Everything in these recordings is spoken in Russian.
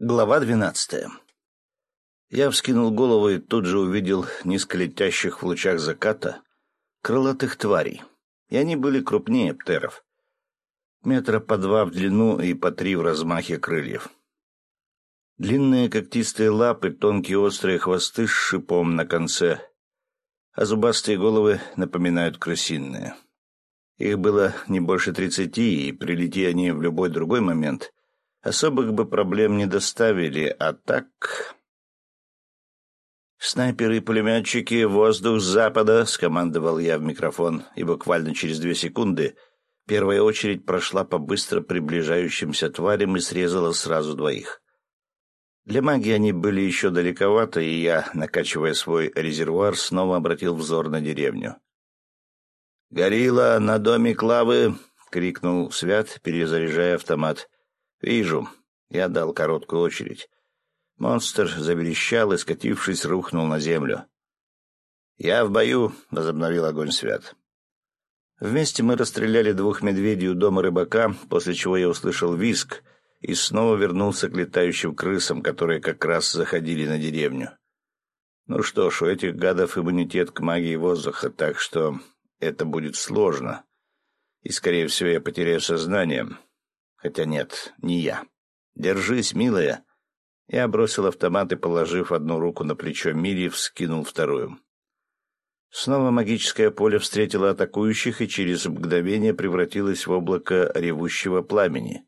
Глава двенадцатая. Я вскинул голову и тут же увидел низко летящих в лучах заката крылатых тварей, и они были крупнее птеров. Метра по два в длину и по три в размахе крыльев. Длинные когтистые лапы, тонкие острые хвосты с шипом на конце, а зубастые головы напоминают крысиные. Их было не больше тридцати, и прилети они в любой другой момент — особых бы проблем не доставили, а так... «Снайперы и пулеметчики, воздух с запада!» — скомандовал я в микрофон, и буквально через две секунды первая очередь прошла по быстро приближающимся тварям и срезала сразу двоих. Для магии они были еще далековато, и я, накачивая свой резервуар, снова обратил взор на деревню. «Горилла на доме Клавы!» — крикнул Свят, перезаряжая автомат. «Вижу». Я дал короткую очередь. Монстр заверещал и, скатившись, рухнул на землю. «Я в бою», — возобновил огонь свят. Вместе мы расстреляли двух медведей у дома рыбака, после чего я услышал виск и снова вернулся к летающим крысам, которые как раз заходили на деревню. Ну что ж, у этих гадов иммунитет к магии воздуха, так что это будет сложно. И, скорее всего, я потеряю сознание. Хотя нет, не я. «Держись, милая!» Я бросил автомат и, положив одну руку на плечо Мири, вскинул вторую. Снова магическое поле встретило атакующих и через мгновение превратилось в облако ревущего пламени.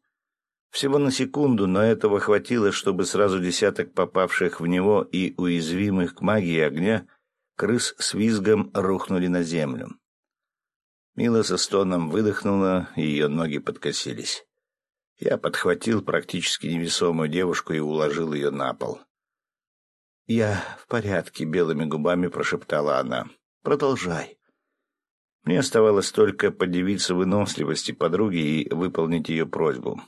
Всего на секунду, но этого хватило, чтобы сразу десяток попавших в него и уязвимых к магии огня крыс с визгом рухнули на землю. Мила со стоном выдохнула, и ее ноги подкосились. Я подхватил практически невесомую девушку и уложил ее на пол. «Я в порядке», — белыми губами прошептала она. «Продолжай». Мне оставалось только подивиться выносливости подруги и выполнить ее просьбу.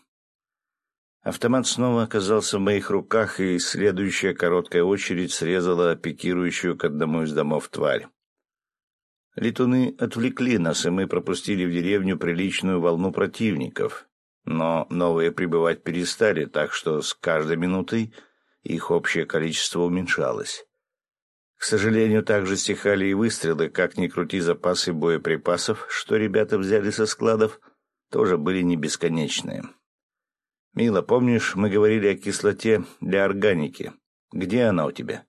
Автомат снова оказался в моих руках, и следующая короткая очередь срезала пикирующую к одному из домов тварь. Летуны отвлекли нас, и мы пропустили в деревню приличную волну противников. Но новые прибывать перестали, так что с каждой минутой их общее количество уменьшалось. К сожалению, также стихали и выстрелы, как ни крути запасы боеприпасов, что ребята взяли со складов, тоже были не бесконечные. «Мила, помнишь, мы говорили о кислоте для органики? Где она у тебя?»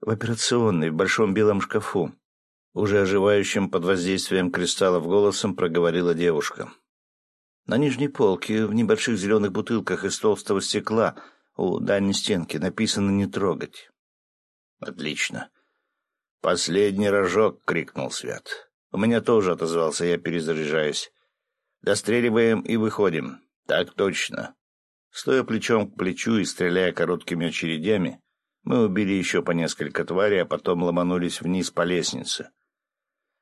«В операционной, в большом белом шкафу», уже оживающим под воздействием кристаллов голосом проговорила девушка. На нижней полке, в небольших зеленых бутылках из толстого стекла, у дальней стенки написано «не трогать». «Отлично». «Последний рожок!» — крикнул Свят. «У меня тоже», — отозвался я, перезаряжаясь. «Достреливаем и выходим». «Так точно». Стоя плечом к плечу и стреляя короткими очередями, мы убили еще по несколько тварей, а потом ломанулись вниз по лестнице.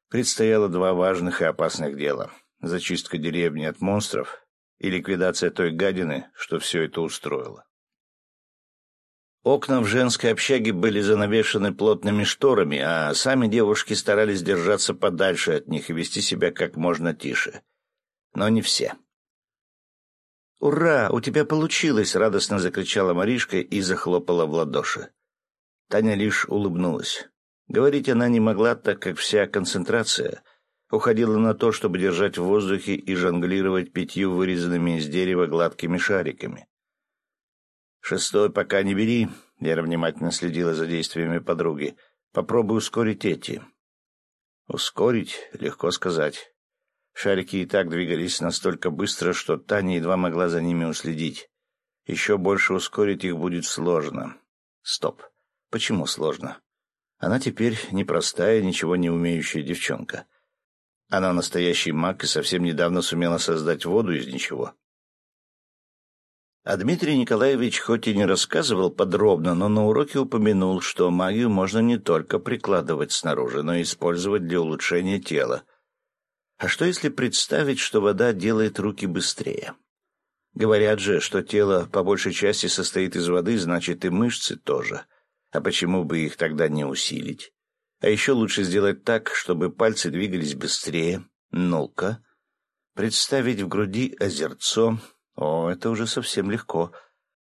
Предстояло два важных и опасных дела — зачистка деревни от монстров и ликвидация той гадины, что все это устроило. Окна в женской общаге были занавешены плотными шторами, а сами девушки старались держаться подальше от них и вести себя как можно тише. Но не все. «Ура! У тебя получилось!» — радостно закричала Маришка и захлопала в ладоши. Таня лишь улыбнулась. Говорить она не могла, так как вся концентрация — уходило на то, чтобы держать в воздухе и жонглировать пятью вырезанными из дерева гладкими шариками. «Шестой пока не бери», — Вера внимательно следила за действиями подруги. «Попробуй ускорить эти». «Ускорить? Легко сказать». Шарики и так двигались настолько быстро, что Таня едва могла за ними уследить. Еще больше ускорить их будет сложно. Стоп. Почему сложно? Она теперь непростая, ничего не умеющая девчонка. Она настоящий маг и совсем недавно сумела создать воду из ничего. А Дмитрий Николаевич хоть и не рассказывал подробно, но на уроке упомянул, что магию можно не только прикладывать снаружи, но и использовать для улучшения тела. А что если представить, что вода делает руки быстрее? Говорят же, что тело по большей части состоит из воды, значит и мышцы тоже. А почему бы их тогда не усилить? А еще лучше сделать так, чтобы пальцы двигались быстрее. Ну-ка. Представить в груди озерцо. О, это уже совсем легко.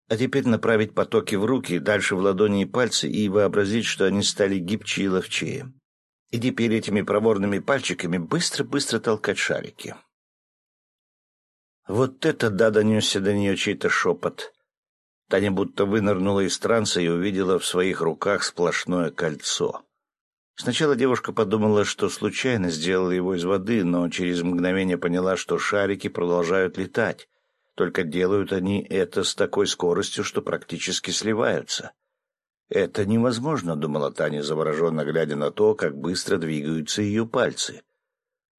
А теперь направить потоки в руки, дальше в ладони и пальцы и вообразить, что они стали гибче и ловчее. И теперь этими проворными пальчиками быстро-быстро толкать шарики. Вот это да донесся до нее чей-то шепот. Таня будто вынырнула из транса и увидела в своих руках сплошное кольцо. Сначала девушка подумала, что случайно сделала его из воды, но через мгновение поняла, что шарики продолжают летать. Только делают они это с такой скоростью, что практически сливаются. «Это невозможно», — думала Таня, завороженно глядя на то, как быстро двигаются ее пальцы.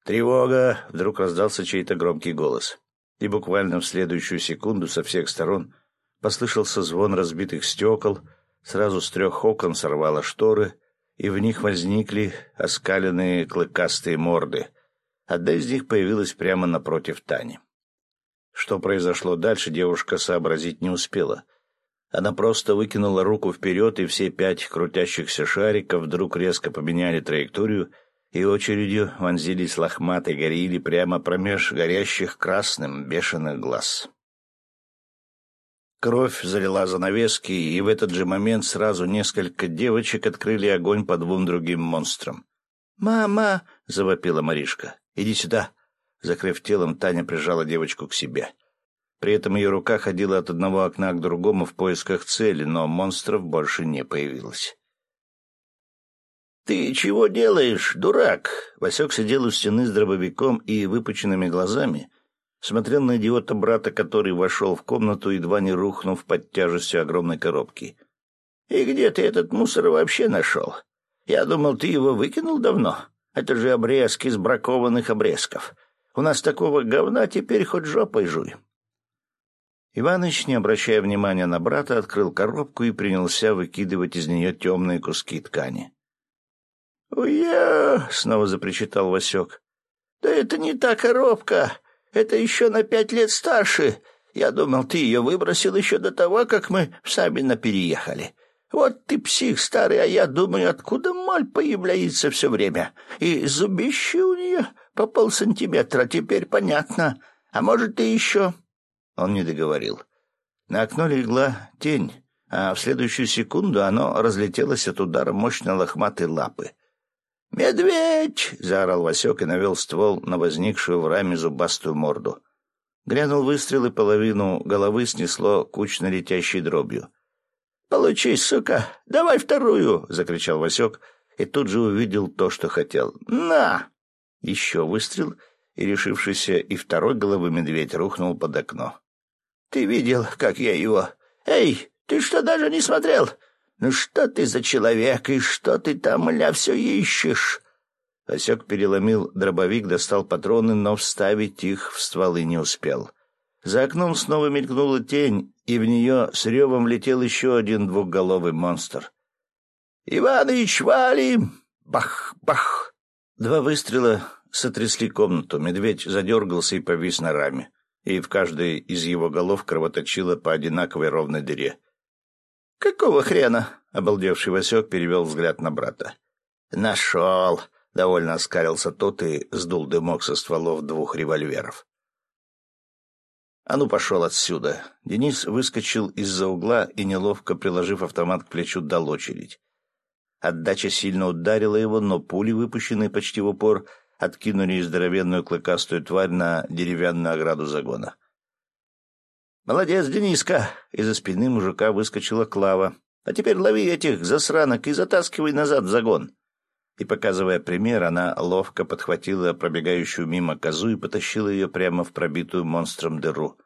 «Тревога!» — вдруг раздался чей-то громкий голос. И буквально в следующую секунду со всех сторон послышался звон разбитых стекол, сразу с трех окон сорвало шторы, и в них возникли оскаленные клыкастые морды. Одна из них появилась прямо напротив Тани. Что произошло дальше, девушка сообразить не успела. Она просто выкинула руку вперед, и все пять крутящихся шариков вдруг резко поменяли траекторию и очередью вонзились лохматой горили прямо промеж горящих красным бешеных глаз. Кровь залила занавески, и в этот же момент сразу несколько девочек открыли огонь по двум другим монстрам. «Мама!» — завопила Маришка. «Иди сюда!» Закрыв телом, Таня прижала девочку к себе. При этом ее рука ходила от одного окна к другому в поисках цели, но монстров больше не появилось. «Ты чего делаешь, дурак?» Васек сидел у стены с дробовиком и выпученными глазами, смотрел на идиота брата, который вошел в комнату, едва не рухнув под тяжестью огромной коробки. «И где ты этот мусор вообще нашел? Я думал, ты его выкинул давно. Это же обрезки из бракованных обрезков. У нас такого говна теперь хоть жопой жуй. Иваныч, не обращая внимания на брата, открыл коробку и принялся выкидывать из нее темные куски ткани. «Уя!» — снова запричитал Васек. «Да это не та коробка. Это еще на пять лет старше. Я думал, ты ее выбросил еще до того, как мы в Сабино переехали. Вот ты псих старый, а я думаю, откуда моль появляется все время. И зубище у нее по полсантиметра, теперь понятно. А может, ты еще...» Он не договорил. На окно легла тень, а в следующую секунду оно разлетелось от удара мощной лохматой лапы. «Медведь!» — заорал Васек и навел ствол на возникшую в раме зубастую морду. Грянул выстрел, и половину головы снесло кучно летящей дробью. «Получи, сука! Давай вторую!» — закричал Васек и тут же увидел то, что хотел. «На!» Еще выстрел, и решившийся и второй головы медведь рухнул под окно. — Ты видел, как я его... Эй, ты что, даже не смотрел? Ну что ты за человек, и что ты там, ля, все ищешь? Осек переломил дробовик, достал патроны, но вставить их в стволы не успел. За окном снова мелькнула тень, и в нее с ревом летел еще один двухголовый монстр. «Иваныч, валим!» Бах! Два выстрела сотрясли комнату. Медведь задергался и повис на раме, и в каждой из его голов кровоточило по одинаковой ровной дыре. «Какого хрена?» — обалдевший Васек перевел взгляд на брата. «Нашел!» — довольно оскалился тот и сдул дымок со стволов двух револьверов. «А ну, пошел отсюда!» Денис выскочил из-за угла и, неловко приложив автомат к плечу, дал очередь. Отдача сильно ударила его, но пули, выпущенные почти в упор, откинули здоровенную клыкастую тварь на деревянную ограду загона. «Молодец, Дениска!» — из-за спины мужика выскочила Клава. «А теперь лови этих засранок и затаскивай назад в загон!» И, показывая пример, она ловко подхватила пробегающую мимо козу и потащила ее прямо в пробитую монстром дыру.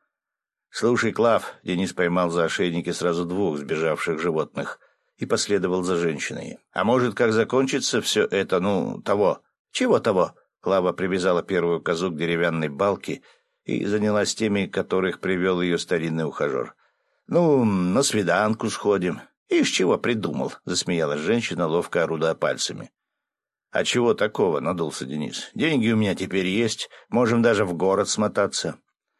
«Слушай, Клав!» — Денис поймал за ошейники сразу двух сбежавших животных — и последовал за женщиной. «А может, как закончится все это, ну, того?» «Чего того?» Клава привязала первую козу к деревянной балке и занялась теми, которых привел ее старинный ухажер. «Ну, на свиданку сходим». «Ишь, чего придумал?» — засмеялась женщина, ловко орудуя пальцами. «А чего такого?» — надулся Денис. «Деньги у меня теперь есть, можем даже в город смотаться».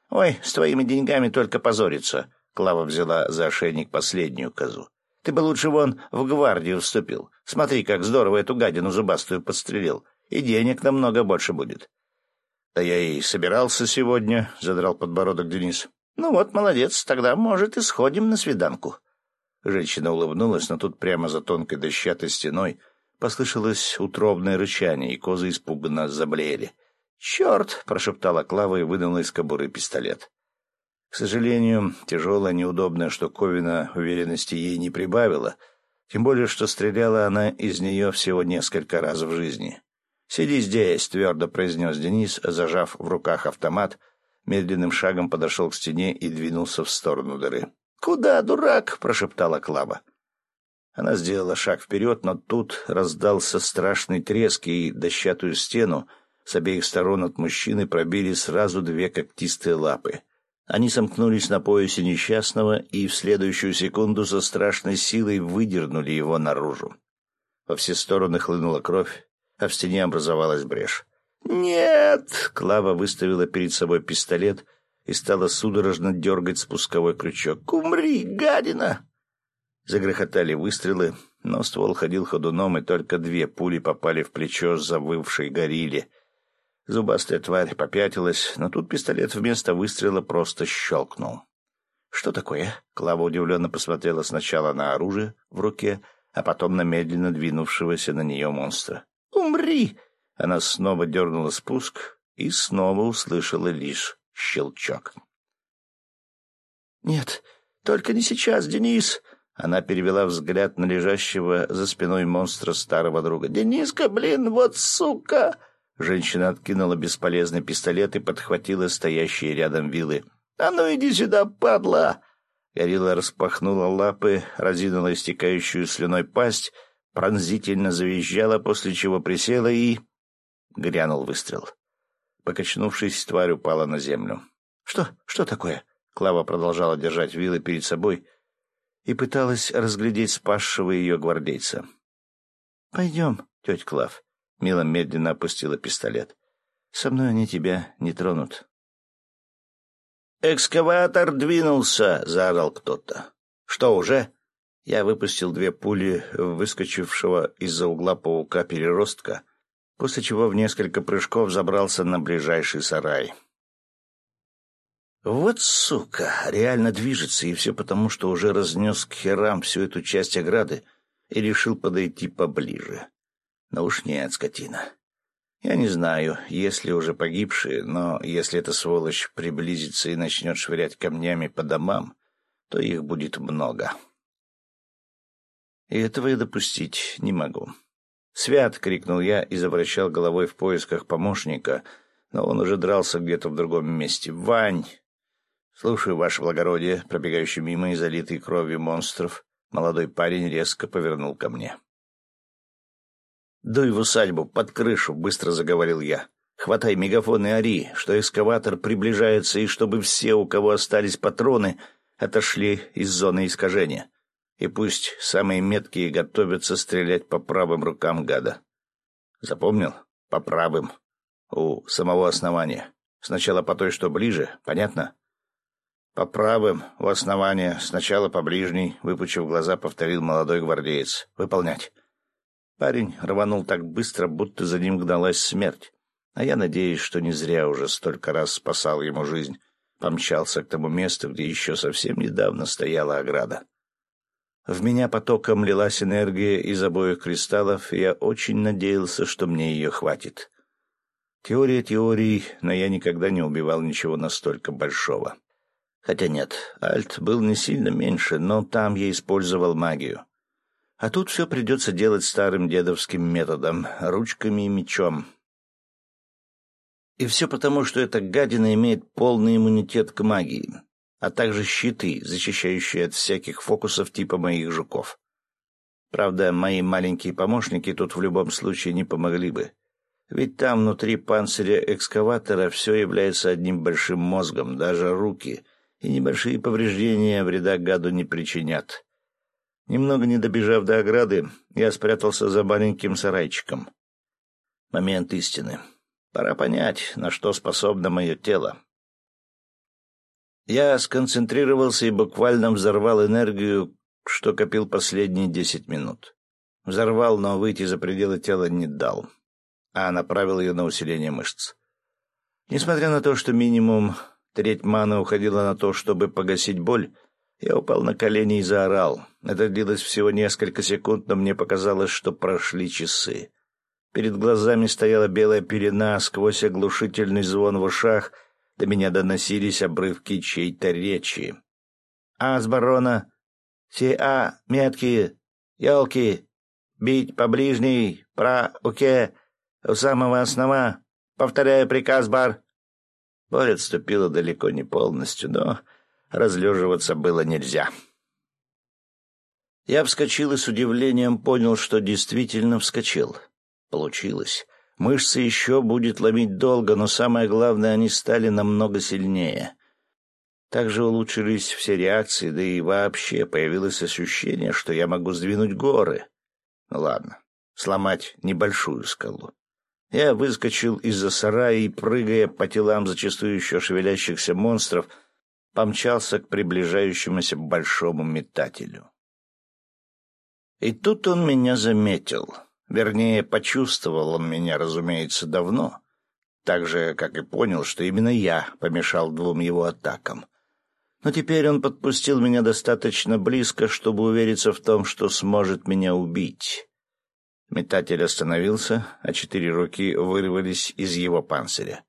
«Ой, с твоими деньгами только позориться», — Клава взяла за ошейник последнюю козу. Ты бы лучше вон в гвардию вступил. Смотри, как здорово эту гадину зубастую подстрелил. И денег намного больше будет. — Да я и собирался сегодня, — задрал подбородок Денис. Ну вот, молодец, тогда, может, и сходим на свиданку. Женщина улыбнулась, но тут прямо за тонкой дощатой стеной послышалось утробное рычание, и козы испуганно заблеяли. «Черт!» — прошептала Клава и вынула из кобуры пистолет. К сожалению, тяжелая, неудобная штуковина уверенности ей не прибавила, тем более, что стреляла она из нее всего несколько раз в жизни. «Сиди здесь», — твердо произнес Денис, зажав в руках автомат, медленным шагом подошел к стене и двинулся в сторону дыры. «Куда, дурак?» — прошептала Клава. Она сделала шаг вперед, но тут раздался страшный треск, и дощатую стену с обеих сторон от мужчины пробили сразу две когтистые лапы. Они сомкнулись на поясе несчастного и в следующую секунду со страшной силой выдернули его наружу. Во все стороны хлынула кровь, а в стене образовалась брешь. «Нет!» — Клава выставила перед собой пистолет и стала судорожно дергать спусковой крючок. «Умри, гадина!» Загрохотали выстрелы, но ствол ходил ходуном, и только две пули попали в плечо завывшей горилле — Зубастая тварь попятилась, но тут пистолет вместо выстрела просто щелкнул. «Что такое?» Клава удивленно посмотрела сначала на оружие в руке, а потом на медленно двинувшегося на нее монстра. «Умри!» Она снова дернула спуск и снова услышала лишь щелчок. «Нет, только не сейчас, Денис!» Она перевела взгляд на лежащего за спиной монстра старого друга. «Дениска, блин, вот сука!» Женщина откинула бесполезный пистолет и подхватила стоящие рядом вилы. «А ну иди сюда, падла!» Горилла распахнула лапы, разинула истекающую слюной пасть, пронзительно завизжала, после чего присела и... Грянул выстрел. Покачнувшись, тварь упала на землю. «Что? Что такое?» Клава продолжала держать вилы перед собой и пыталась разглядеть спасшего ее гвардейца. «Пойдем, тетя Клав. Мила медленно опустила пистолет. «Со мной они тебя не тронут». «Экскаватор двинулся!» — заорал кто-то. «Что, уже?» Я выпустил две пули выскочившего из-за угла паука переростка, после чего в несколько прыжков забрался на ближайший сарай. Вот сука, реально движется, и все потому, что уже разнес к херам всю эту часть ограды и решил подойти поближе. Но уж нет, скотина. Я не знаю, есть ли уже погибшие, но если эта сволочь приблизится и начнет швырять камнями по домам, то их будет много. И этого я допустить не могу. «Свят!» — крикнул я и завращал головой в поисках помощника, но он уже дрался где-то в другом месте. «Вань!» «Слушаю, ваше благородие», пробегающий мимо и залитый кровью монстров, молодой парень резко повернул ко мне. «Дуй в усадьбу, под крышу», — быстро заговорил я. «Хватай мегафон и ори, что экскаватор приближается, и чтобы все, у кого остались патроны, отошли из зоны искажения. И пусть самые меткие готовятся стрелять по правым рукам гада». «Запомнил? По правым. У самого основания. Сначала по той, что ближе, понятно?» «По правым, у основания, сначала по ближней», — выпучив глаза, повторил молодой гвардеец. «Выполнять». Парень рванул так быстро, будто за ним гналась смерть. А я надеюсь, что не зря уже столько раз спасал ему жизнь. Помчался к тому месту, где еще совсем недавно стояла ограда. В меня потоком лилась энергия из обоих кристаллов, и я очень надеялся, что мне ее хватит. Теория теорий, но я никогда не убивал ничего настолько большого. Хотя нет, Альт был не сильно меньше, но там я использовал магию. А тут все придется делать старым дедовским методом, ручками и мечом. И все потому, что эта гадина имеет полный иммунитет к магии, а также щиты, защищающие от всяких фокусов типа моих жуков. Правда, мои маленькие помощники тут в любом случае не помогли бы. Ведь там внутри панциря экскаватора все является одним большим мозгом, даже руки, и небольшие повреждения вреда гаду не причинят. Немного не добежав до ограды, я спрятался за маленьким сарайчиком. Момент истины. Пора понять, на что способно мое тело. Я сконцентрировался и буквально взорвал энергию, что копил последние десять минут. Взорвал, но выйти за пределы тела не дал, а направил ее на усиление мышц. Несмотря на то, что минимум Треть маны уходила на то, чтобы погасить боль. Я упал на колени и заорал. Это длилось всего несколько секунд, но мне показалось, что прошли часы. Перед глазами стояла белая пелена, сквозь оглушительный звон в ушах до меня доносились обрывки чьей-то речи. «А с барона? Си-а, меткие, елки, бить по ближней, про уке, у самого основа. Повторяю приказ, бар». Боль отступила далеко не полностью, но разлеживаться было нельзя. Я вскочил и с удивлением понял, что действительно вскочил. Получилось. Мышцы еще будет ломить долго, но самое главное, они стали намного сильнее. Также улучшились все реакции, да и вообще появилось ощущение, что я могу сдвинуть горы. Ну ладно, сломать небольшую скалу. Я выскочил из-за сарая и, прыгая по телам зачастую еще шевелящихся монстров, помчался к приближающемуся большому метателю. И тут он меня заметил. Вернее, почувствовал он меня, разумеется, давно. Так же, как и понял, что именно я помешал двум его атакам. Но теперь он подпустил меня достаточно близко, чтобы увериться в том, что сможет меня убить. Метатель остановился, а четыре руки вырвались из его панциря.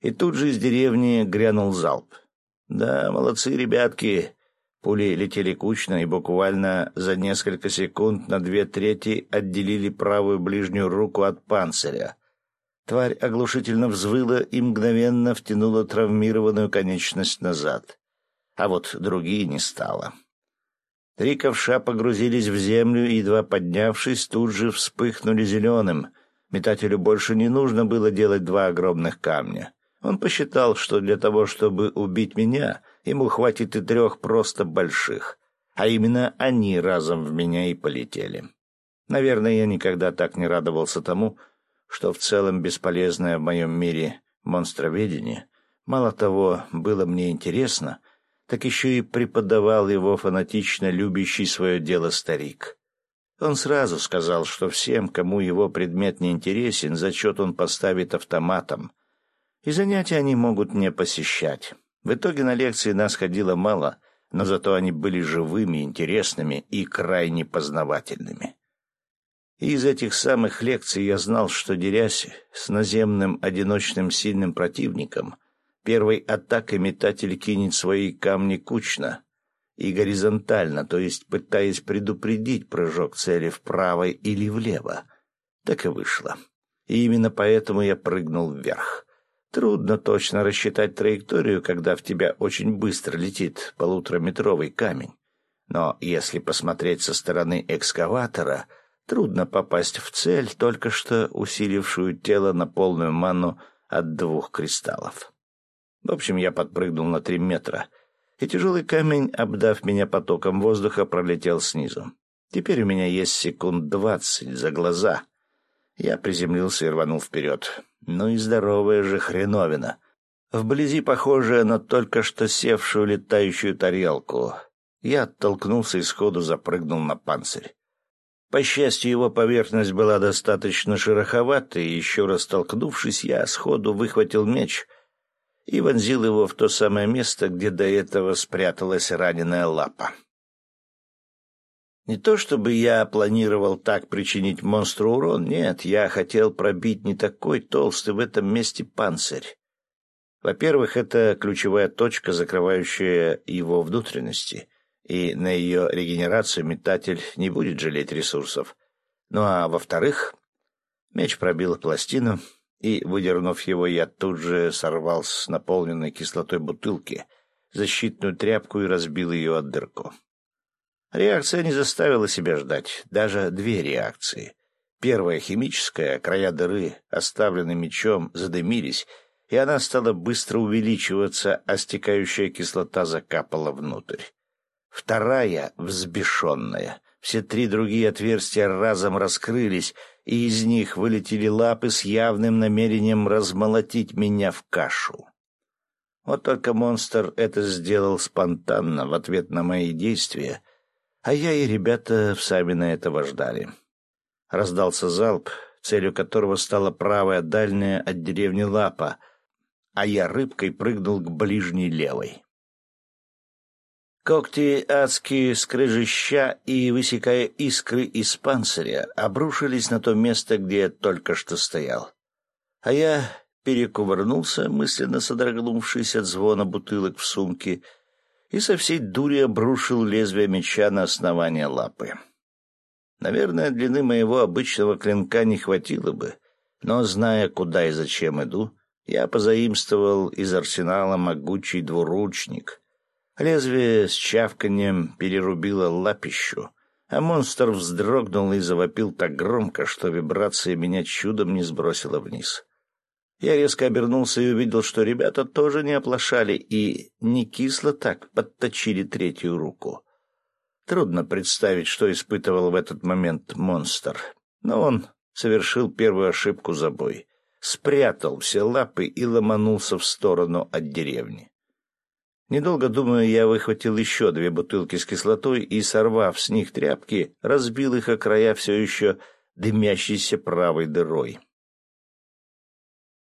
И тут же из деревни грянул залп. Да, молодцы ребятки. Пули летели кучно и буквально за несколько секунд на две трети отделили правую ближнюю руку от панциря. Тварь оглушительно взвыла и мгновенно втянула травмированную конечность назад. А вот другие не стало. Три ковша погрузились в землю и, едва поднявшись, тут же вспыхнули зеленым. Метателю больше не нужно было делать два огромных камня. Он посчитал, что для того, чтобы убить меня, ему хватит и трех просто больших. А именно они разом в меня и полетели. Наверное, я никогда так не радовался тому, что в целом бесполезное в моем мире монстроведение, мало того, было мне интересно, так еще и преподавал его фанатично любящий свое дело старик. Он сразу сказал, что всем, кому его предмет не интересен, зачет он поставит автоматом, и занятия они могут не посещать. В итоге на лекции нас ходило мало, но зато они были живыми, интересными и крайне познавательными. И из этих самых лекций я знал, что, дерясь с наземным одиночным сильным противником — Первой атакой метатель кинет свои камни кучно и горизонтально, то есть пытаясь предупредить прыжок цели вправо или влево. Так и вышло. И именно поэтому я прыгнул вверх. Трудно точно рассчитать траекторию, когда в тебя очень быстро летит полутораметровый камень. Но если посмотреть со стороны экскаватора, трудно попасть в цель, только что усилившую тело на полную ману от двух кристаллов. В общем, я подпрыгнул на три метра, и тяжелый камень, обдав меня потоком воздуха, пролетел снизу. Теперь у меня есть секунд двадцать за глаза. Я приземлился и рванул вперед. Ну и здоровая же хреновина. Вблизи похожая на только что севшую летающую тарелку. Я оттолкнулся и сходу запрыгнул на панцирь. По счастью, его поверхность была достаточно шероховатой, и еще раз столкнувшись, я сходу выхватил меч — и вонзил его в то самое место, где до этого спряталась раненая лапа. Не то чтобы я планировал так причинить монстру урон, нет, я хотел пробить не такой толстый в этом месте панцирь. Во-первых, это ключевая точка, закрывающая его внутренности, и на ее регенерацию метатель не будет жалеть ресурсов. Ну а во-вторых, меч пробил пластину, и, выдернув его, я тут же сорвал с наполненной кислотой бутылки защитную тряпку и разбил ее от дырку. Реакция не заставила себя ждать, даже две реакции. Первая химическая, края дыры, оставленные мечом, задымились, и она стала быстро увеличиваться, а стекающая кислота закапала внутрь. Вторая, взбешенная, все три другие отверстия разом раскрылись, и из них вылетели лапы с явным намерением размолотить меня в кашу. Вот только монстр это сделал спонтанно, в ответ на мои действия, а я и ребята сами на этого ждали. Раздался залп, целью которого стала правая дальняя от деревни лапа, а я рыбкой прыгнул к ближней левой. Когти адские скрежеща и, высекая искры из панциря, обрушились на то место, где я только что стоял. А я перекувырнулся, мысленно содрогнувшись от звона бутылок в сумке, и со всей дури обрушил лезвие меча на основание лапы. Наверное, длины моего обычного клинка не хватило бы, но, зная, куда и зачем иду, я позаимствовал из арсенала могучий двуручник — Лезвие с чавканием перерубило лапищу, а монстр вздрогнул и завопил так громко, что вибрация меня чудом не сбросила вниз. Я резко обернулся и увидел, что ребята тоже не оплошали и не кисло так подточили третью руку. Трудно представить, что испытывал в этот момент монстр, но он совершил первую ошибку за бой. Спрятал все лапы и ломанулся в сторону от деревни. Недолго думая, я выхватил еще две бутылки с кислотой и, сорвав с них тряпки, разбил их о края все еще дымящейся правой дырой.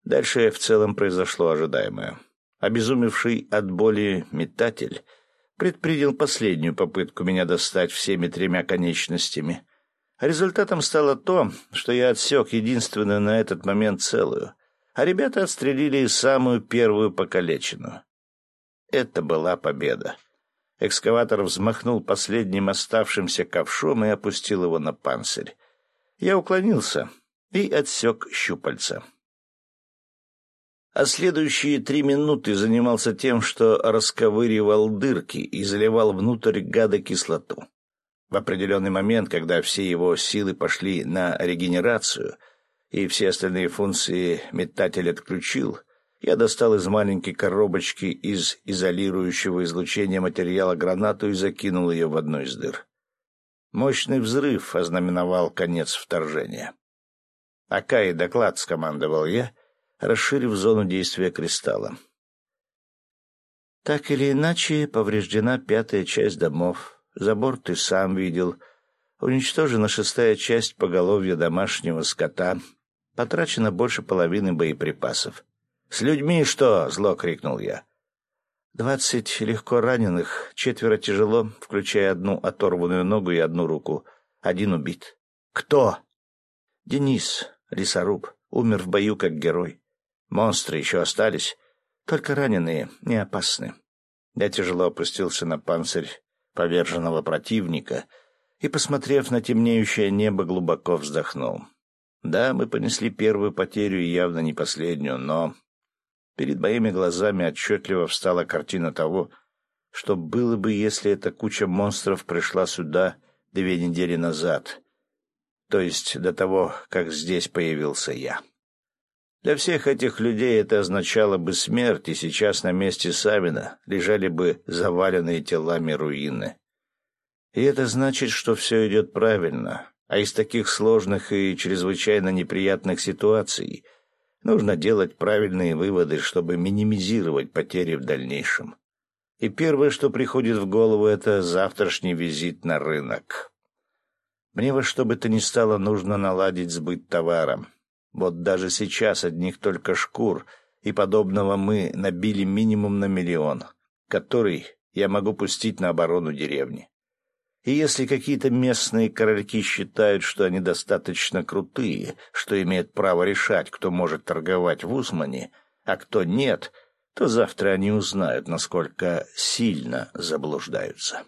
Дальше в целом произошло ожидаемое. Обезумевший от боли метатель предпринял последнюю попытку меня достать всеми тремя конечностями. Результатом стало то, что я отсек единственную на этот момент целую, а ребята отстрелили самую первую покалеченную. Это была победа. Экскаватор взмахнул последним оставшимся ковшом и опустил его на панцирь. Я уклонился и отсек щупальца. А следующие три минуты занимался тем, что расковыривал дырки и заливал внутрь гада кислоту. В определенный момент, когда все его силы пошли на регенерацию и все остальные функции метатель отключил — я достал из маленькой коробочки из изолирующего излучения материала гранату и закинул ее в одну из дыр. Мощный взрыв ознаменовал конец вторжения. «Акай, доклад!» — скомандовал я, расширив зону действия кристалла. Так или иначе, повреждена пятая часть домов. Забор ты сам видел. Уничтожена шестая часть поголовья домашнего скота. Потрачено больше половины боеприпасов. «С людьми что?» — зло крикнул я. «Двадцать легко раненых, четверо тяжело, включая одну оторванную ногу и одну руку. Один убит». «Кто?» «Денис, лесоруб, умер в бою как герой. Монстры еще остались, только раненые, не опасны». Я тяжело опустился на панцирь поверженного противника и, посмотрев на темнеющее небо, глубоко вздохнул. Да, мы понесли первую потерю и явно не последнюю, но Перед моими глазами отчетливо встала картина того, что было бы, если эта куча монстров пришла сюда две недели назад, то есть до того, как здесь появился я. Для всех этих людей это означало бы смерть, и сейчас на месте Савина лежали бы заваленные телами руины. И это значит, что все идет правильно, а из таких сложных и чрезвычайно неприятных ситуаций Нужно делать правильные выводы, чтобы минимизировать потери в дальнейшем. И первое, что приходит в голову, это завтрашний визит на рынок. Мне во что бы то ни стало нужно наладить сбыт товара. Вот даже сейчас одних только шкур и подобного мы набили минимум на миллион, который я могу пустить на оборону деревни. И если какие-то местные корольки считают, что они достаточно крутые, что имеют право решать, кто может торговать в Усмане, а кто нет, то завтра они узнают, насколько сильно заблуждаются.